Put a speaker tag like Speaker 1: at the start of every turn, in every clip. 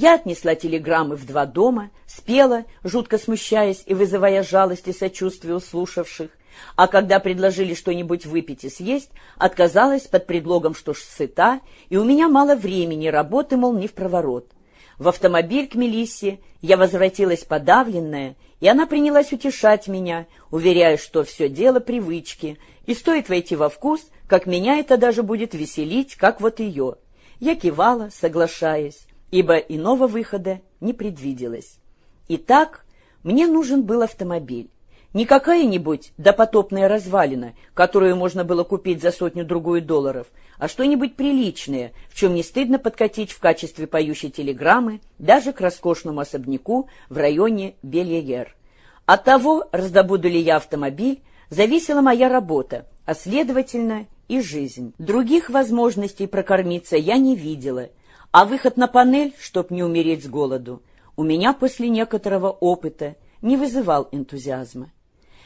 Speaker 1: Я отнесла телеграммы в два дома, спела, жутко смущаясь и вызывая жалость и сочувствие у слушавших, а когда предложили что-нибудь выпить и съесть, отказалась под предлогом, что ж сыта, и у меня мало времени, работы, мол, не в проворот. В автомобиль к Мелиссе я возвратилась подавленная, и она принялась утешать меня, уверяя, что все дело привычки, и стоит войти во вкус, как меня это даже будет веселить, как вот ее. Я кивала, соглашаясь, ибо иного выхода не предвиделось. Итак, мне нужен был автомобиль. Не какая-нибудь допотопная развалина, которую можно было купить за сотню-другую долларов, а что-нибудь приличное, в чем не стыдно подкатить в качестве поющей телеграммы даже к роскошному особняку в районе Бельегер. От того, раздобуду ли я автомобиль, зависела моя работа, а следовательно и жизнь. Других возможностей прокормиться я не видела, а выход на панель, чтоб не умереть с голоду, у меня после некоторого опыта не вызывал энтузиазма.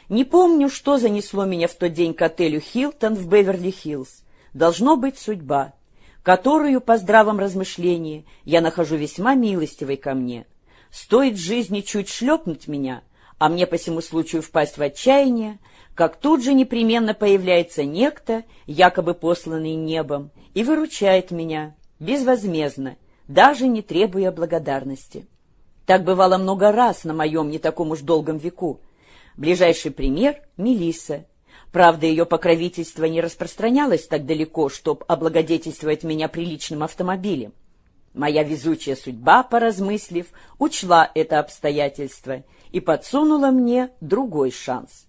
Speaker 1: Не помню, что занесло меня в тот день к отелю «Хилтон» в Беверли-Хиллз. Должно быть судьба, которую, по здравом размышлении, я нахожу весьма милостивой ко мне. Стоит жизни чуть шлепнуть меня, а мне по всему случаю впасть в отчаяние, как тут же непременно появляется некто, якобы посланный небом, и выручает меня безвозмездно, даже не требуя благодарности. Так бывало много раз на моем не таком уж долгом веку, Ближайший пример — Мелисса. Правда, ее покровительство не распространялось так далеко, чтоб облагодетельствовать меня приличным автомобилем. Моя везучая судьба, поразмыслив, учла это обстоятельство и подсунула мне другой шанс.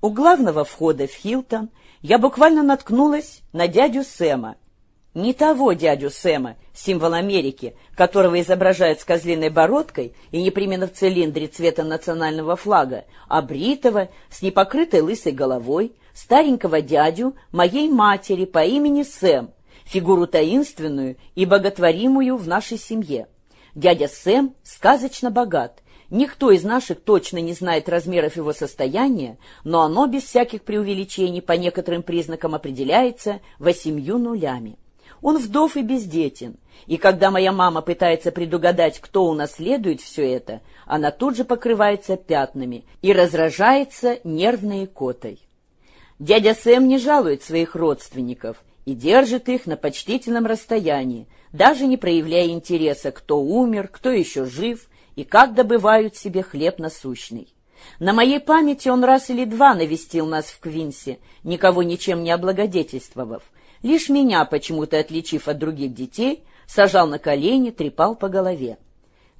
Speaker 1: У главного входа в Хилтон я буквально наткнулась на дядю Сэма — не того дядю Сэма, символ Америки, которого изображают с козлиной бородкой и непременно в цилиндре цвета национального флага, а бритого, с непокрытой лысой головой, старенького дядю моей матери по имени Сэм, фигуру таинственную и боготворимую в нашей семье. Дядя Сэм сказочно богат. Никто из наших точно не знает размеров его состояния, но оно без всяких преувеличений по некоторым признакам определяется восемью нулями. Он вдов и бездетен, и когда моя мама пытается предугадать, кто унаследует все это, она тут же покрывается пятнами и разражается нервной котой. Дядя Сэм не жалует своих родственников и держит их на почтительном расстоянии, даже не проявляя интереса, кто умер, кто еще жив и как добывают себе хлеб насущный. На моей памяти он раз или два навестил нас в Квинсе, никого ничем не облагодетельствовав, Лишь меня, почему-то отличив от других детей, сажал на колени, трепал по голове.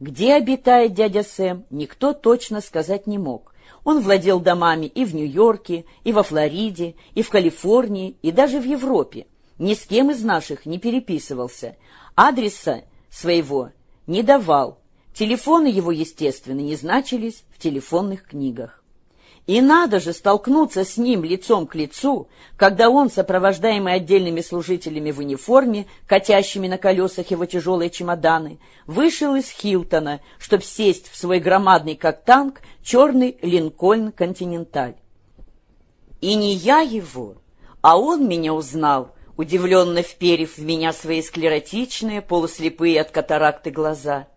Speaker 1: Где обитает дядя Сэм, никто точно сказать не мог. Он владел домами и в Нью-Йорке, и во Флориде, и в Калифорнии, и даже в Европе. Ни с кем из наших не переписывался. Адреса своего не давал. Телефоны его, естественно, не значились в телефонных книгах. И надо же столкнуться с ним лицом к лицу, когда он, сопровождаемый отдельными служителями в униформе, катящими на колесах его тяжелые чемоданы, вышел из Хилтона, чтобы сесть в свой громадный, как танк, черный Линкольн Континенталь. И не я его, а он меня узнал, удивленно вперев в меня свои склеротичные, полуслепые от катаракты глаза.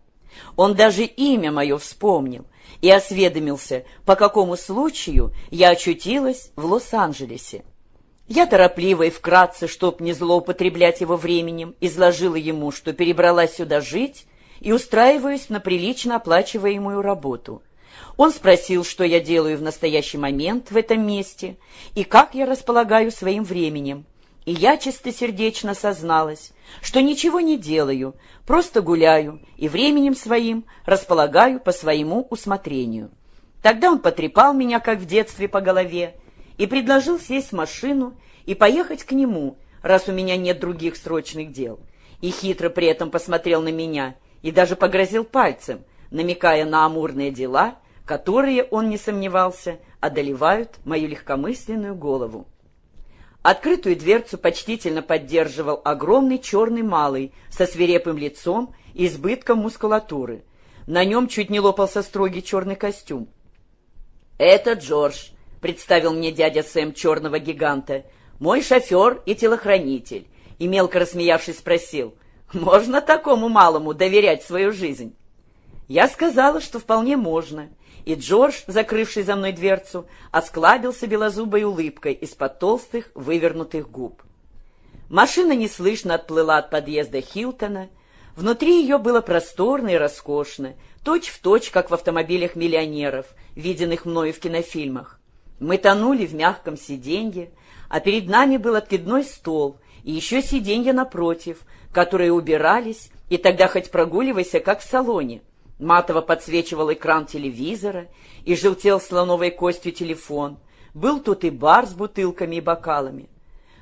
Speaker 1: Он даже имя мое вспомнил и осведомился, по какому случаю я очутилась в Лос-Анджелесе. Я торопливо и вкратце, чтоб не злоупотреблять его временем, изложила ему, что перебралась сюда жить и устраиваюсь на прилично оплачиваемую работу. Он спросил, что я делаю в настоящий момент в этом месте и как я располагаю своим временем. И я чистосердечно созналась, что ничего не делаю, просто гуляю и временем своим располагаю по своему усмотрению. Тогда он потрепал меня, как в детстве, по голове и предложил сесть в машину и поехать к нему, раз у меня нет других срочных дел. И хитро при этом посмотрел на меня и даже погрозил пальцем, намекая на амурные дела, которые, он не сомневался, одолевают мою легкомысленную голову. Открытую дверцу почтительно поддерживал огромный черный малый со свирепым лицом и избытком мускулатуры. На нем чуть не лопался строгий черный костюм. «Это Джордж», — представил мне дядя Сэм черного гиганта, «мой шофер и телохранитель». И мелко рассмеявшись спросил, Можно такому малому доверять свою жизнь? Я сказала, что вполне можно, и Джордж, закрывший за мной дверцу, осклабился белозубой улыбкой из-под толстых, вывернутых губ. Машина неслышно отплыла от подъезда Хилтона. Внутри ее было просторно и роскошно, точь-в-точь, точь, как в автомобилях миллионеров, виденных мною в кинофильмах. Мы тонули в мягком сиденье, а перед нами был откидной стол и еще сиденья напротив, которые убирались, и тогда хоть прогуливайся, как в салоне. Матово подсвечивал экран телевизора и желтел слоновой костью телефон. Был тут и бар с бутылками и бокалами.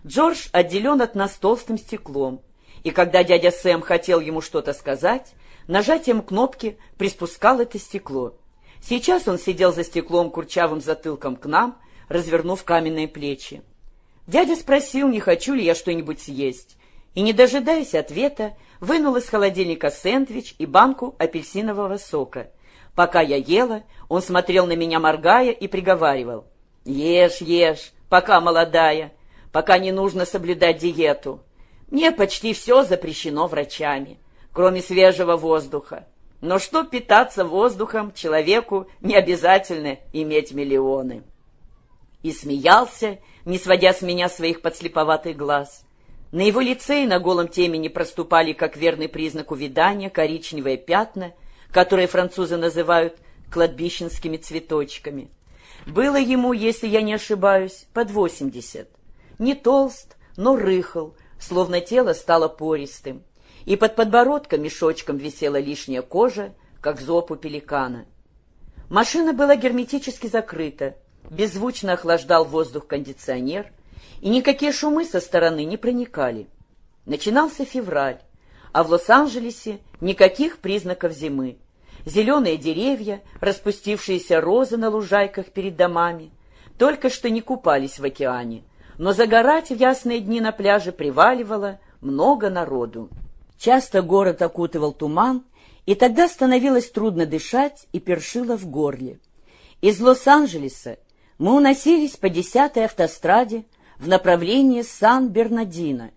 Speaker 1: Джордж отделен от нас толстым стеклом, и когда дядя Сэм хотел ему что-то сказать, нажатием кнопки приспускал это стекло. Сейчас он сидел за стеклом курчавым затылком к нам, развернув каменные плечи. Дядя спросил, не хочу ли я что-нибудь съесть, и, не дожидаясь ответа, вынул из холодильника сэндвич и банку апельсинового сока. Пока я ела, он смотрел на меня, моргая, и приговаривал. «Ешь, ешь, пока молодая, пока не нужно соблюдать диету. Мне почти все запрещено врачами, кроме свежего воздуха. Но что питаться воздухом человеку не обязательно иметь миллионы. И смеялся, не сводя с меня своих подслеповатых глаз. На его лице и на голом темени проступали, как верный признак увядания, коричневые пятна, которые французы называют кладбищенскими цветочками. Было ему, если я не ошибаюсь, под восемьдесят. Не толст, но рыхл, словно тело стало пористым и под подбородком мешочком висела лишняя кожа, как зоб у пеликана. Машина была герметически закрыта, беззвучно охлаждал воздух кондиционер, и никакие шумы со стороны не проникали. Начинался февраль, а в Лос-Анджелесе никаких признаков зимы. Зеленые деревья, распустившиеся розы на лужайках перед домами, только что не купались в океане, но загорать в ясные дни на пляже приваливало много народу. Часто город окутывал туман, и тогда становилось трудно дышать и першило в горле. Из Лос-Анджелеса мы уносились по десятой автостраде в направлении Сан-Бернадино.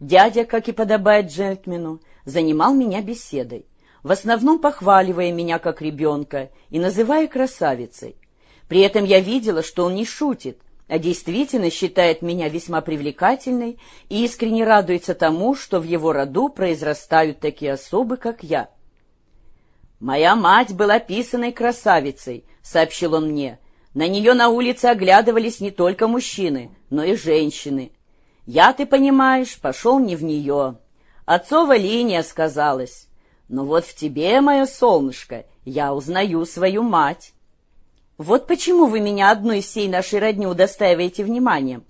Speaker 1: Дядя, как и подобает джентльмену, занимал меня беседой, в основном похваливая меня как ребенка и называя красавицей. При этом я видела, что он не шутит, а действительно считает меня весьма привлекательной и искренне радуется тому, что в его роду произрастают такие особы, как я. «Моя мать была писаной красавицей», — сообщил он мне. «На нее на улице оглядывались не только мужчины, но и женщины. Я, ты понимаешь, пошел не в нее. Отцова линия сказалась. Но вот в тебе, мое солнышко, я узнаю свою мать». Вот почему вы меня одной из всей нашей родни удостаиваете вниманием.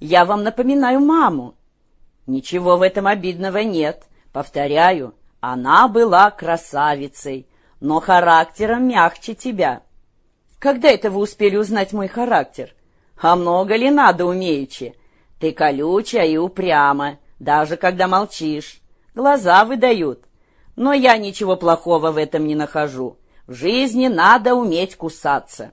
Speaker 1: Я вам напоминаю маму. Ничего в этом обидного нет. Повторяю, она была красавицей, но характером мягче тебя. Когда это вы успели узнать мой характер? А много ли надо умеючи? Ты колючая и упряма, даже когда молчишь. Глаза выдают. Но я ничего плохого в этом не нахожу. В жизни надо уметь кусаться.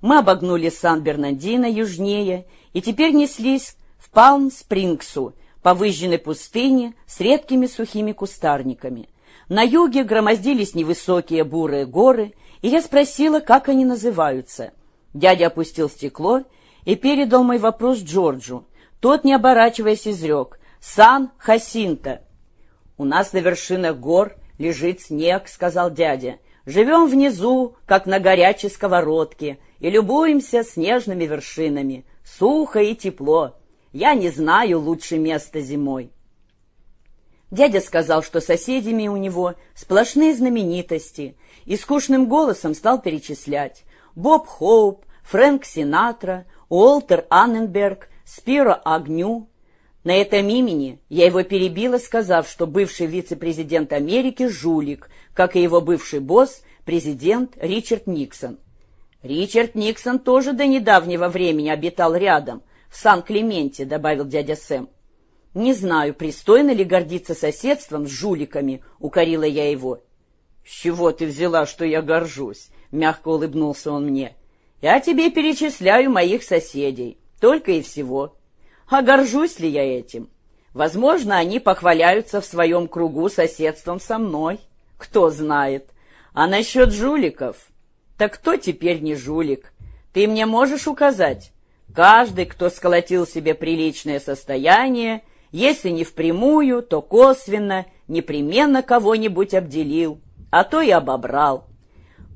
Speaker 1: Мы обогнули Сан-Бернандино южнее и теперь неслись в Палм-Спрингсу, по выжженной пустыне с редкими сухими кустарниками. На юге громоздились невысокие бурые горы, и я спросила, как они называются. Дядя опустил стекло и передал мой вопрос Джорджу. Тот, не оборачиваясь, изрек «Сан-Хасинто». «У нас на вершинах гор лежит снег», — сказал дядя. Живем внизу, как на горячей сковородке, и любуемся снежными вершинами. Сухо и тепло. Я не знаю лучше места зимой. Дядя сказал, что соседями у него сплошные знаменитости, и скучным голосом стал перечислять. Боб Хоуп, Фрэнк Синатра, Уолтер Анненберг, Спиро Агню, на этом имени я его перебила, сказав, что бывший вице-президент Америки – жулик, как и его бывший босс, президент Ричард Никсон. Ричард Никсон тоже до недавнего времени обитал рядом, в Сан-Клементе, добавил дядя Сэм. Не знаю, пристойно ли гордиться соседством с жуликами, укорила я его. С чего ты взяла, что я горжусь? Мягко улыбнулся он мне. Я тебе перечисляю моих соседей, только и всего. А горжусь ли я этим? Возможно, они похваляются в своем кругу соседством со мной. Кто знает. А насчет жуликов? Так кто теперь не жулик? Ты мне можешь указать? Каждый, кто сколотил себе приличное состояние, если не впрямую, то косвенно, непременно кого-нибудь обделил, а то и обобрал.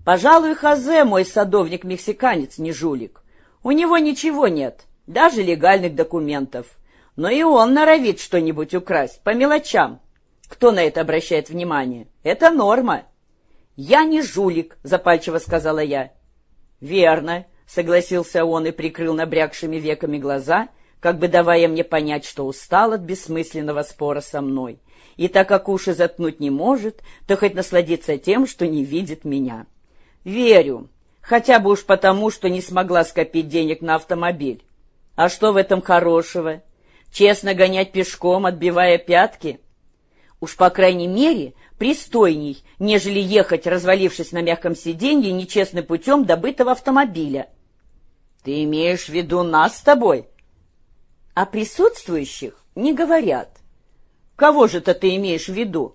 Speaker 1: Пожалуй, Хазе, мой садовник-мексиканец, не жулик. У него ничего нет, даже легальных документов. Но и он норовит что-нибудь украсть, по мелочам. Кто на это обращает внимание? Это норма. «Я не жулик», — запальчиво сказала я. «Верно», — согласился он и прикрыл набрякшими веками глаза, как бы давая мне понять, что устал от бессмысленного спора со мной. И так как уши заткнуть не может, то хоть насладиться тем, что не видит меня. «Верю, хотя бы уж потому, что не смогла скопить денег на автомобиль. А что в этом хорошего? Честно гонять пешком, отбивая пятки?» Уж, по крайней мере, пристойней, нежели ехать, развалившись на мягком сиденье, нечестным путем добытого автомобиля. Ты имеешь в виду нас с тобой? А присутствующих не говорят. Кого же это ты имеешь в виду?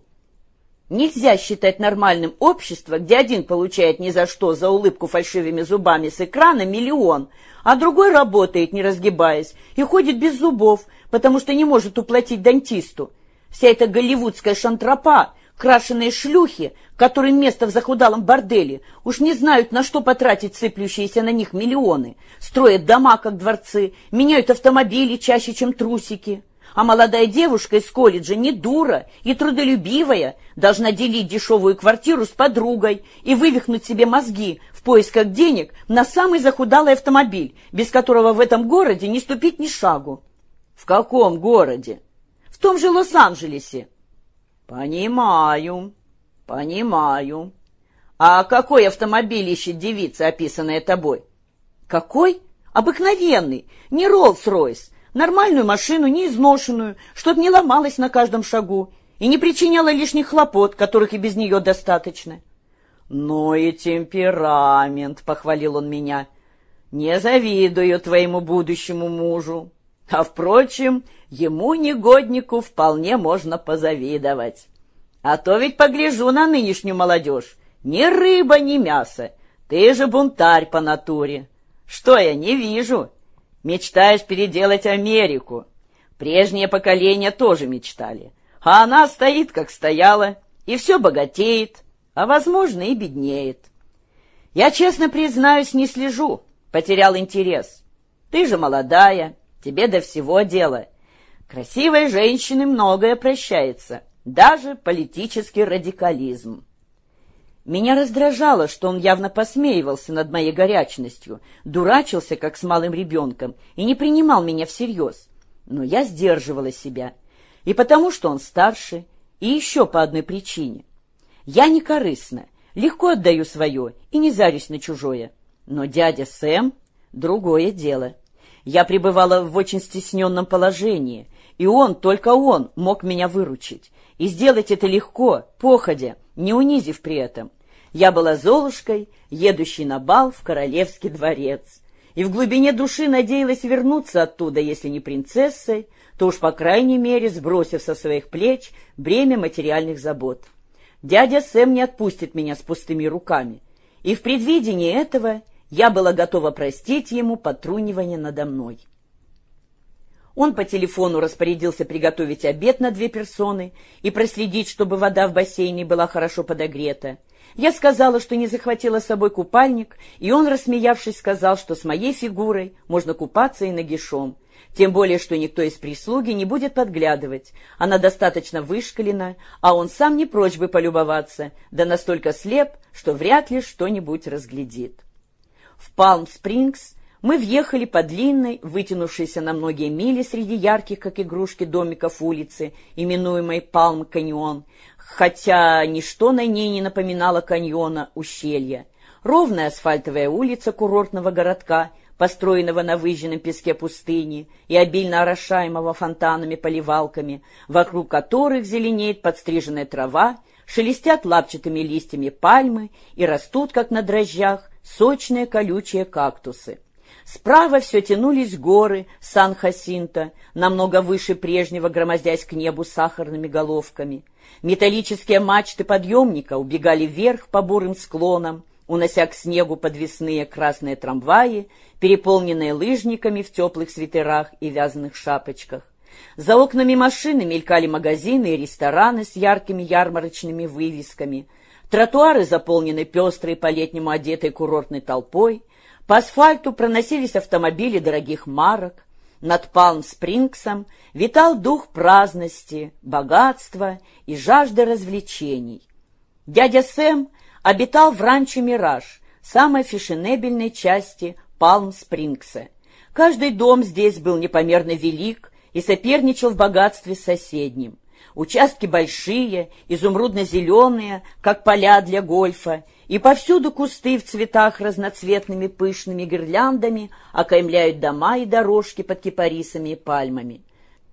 Speaker 1: Нельзя считать нормальным общество, где один получает ни за что за улыбку фальшивыми зубами с экрана миллион, а другой работает, не разгибаясь, и ходит без зубов, потому что не может уплатить дантисту. Вся эта голливудская шантропа крашеные шлюхи, которым место в захудалом борделе, уж не знают, на что потратить сыплющиеся на них миллионы, строят дома, как дворцы, меняют автомобили чаще, чем трусики. А молодая девушка из колледжа не дура и трудолюбивая, должна делить дешевую квартиру с подругой и вывихнуть себе мозги в поисках денег на самый захудалый автомобиль, без которого в этом городе не ступить ни шагу. В каком городе? В том же Лос-Анджелесе. «Понимаю, понимаю. А какой автомобиль ищет девица, описанная тобой?» «Какой? Обыкновенный, не Роллс-Ройс. Нормальную машину, не изношенную, чтоб не ломалась на каждом шагу и не причиняла лишних хлопот, которых и без нее достаточно». «Ну и темперамент», — похвалил он меня. «Не завидую твоему будущему мужу. А, впрочем, ему, негоднику, вполне можно позавидовать. А то ведь погляжу на нынешнюю молодежь. Ни рыба, ни мясо. Ты же бунтарь по натуре. Что я не вижу? Мечтаешь переделать Америку. Прежнее поколение тоже мечтали. А она стоит, как стояла, и все богатеет, а, возможно, и беднеет. Я, честно признаюсь, не слежу, потерял интерес. Ты же молодая, тебе до всего дела. Красивой женщины многое прощается, даже политический радикализм. Меня раздражало, что он явно посмеивался над моей горячностью, дурачился, как с малым ребенком, и не принимал меня всерьез. Но я сдерживала себя. И потому, что он старше, и еще по одной причине. Я не корыстна, легко отдаю свое и не зарюсь на чужое. Но дядя Сэм — другое дело. Я пребывала в очень стесненном положении, и он, только он, мог меня выручить. И сделать это легко, походя, не унизив при этом. Я была Золушкой, едущей на бал в королевский дворец. И в глубине души надеялась вернуться оттуда, если не принцессой, то уж, по крайней мере, сбросив со своих плеч бремя материальных забот. Дядя Сэм не отпустит меня с пустыми руками. И в предвидении этого я была готова простить ему потрунивание надо мной. Он по телефону распорядился приготовить обед на две персоны и проследить, чтобы вода в бассейне была хорошо подогрета. Я сказала, что не захватила с собой купальник, и он, рассмеявшись, сказал, что с моей фигурой можно купаться и нагишом, тем более, что никто из прислуги не будет подглядывать. Она достаточно вышкалена, а он сам не прочь бы полюбоваться, да настолько слеп, что вряд ли что-нибудь разглядит. В Палм-Спрингс мы въехали по длинной, вытянувшейся на многие мили среди ярких, как игрушки, домиков улицы, именуемой Палм-Каньон, хотя ничто на ней не напоминало каньона ущелья. Ровная асфальтовая улица курортного городка, построенного на выжженном песке пустыни и обильно орошаемого фонтанами-поливалками, вокруг которых зеленеет подстриженная трава, шелестят лапчатыми листьями пальмы и растут, как на дрожжах, сочные колючие кактусы. Справа все тянулись горы Сан-Хасинто, намного выше прежнего, громоздясь к небу сахарными головками. Металлические мачты подъемника убегали вверх по бурым склонам, унося к снегу подвесные красные трамваи, переполненные лыжниками в теплых свитерах и вязаных шапочках. За окнами машины мелькали магазины и рестораны с яркими ярмарочными вывесками. Тротуары заполнены пестрой по-летнему одетой курортной толпой. По асфальту проносились автомобили дорогих марок. Над Палм-Спрингсом витал дух праздности, богатства и жажды развлечений. Дядя Сэм обитал в ранчо «Мираж», самой фешенебельной части Палм-Спрингса. Каждый дом здесь был непомерно велик и соперничал в богатстве с соседним. Участки большие, изумрудно-зеленые, как поля для гольфа, и повсюду кусты в цветах разноцветными пышными гирляндами окаймляют дома и дорожки под кипарисами и пальмами.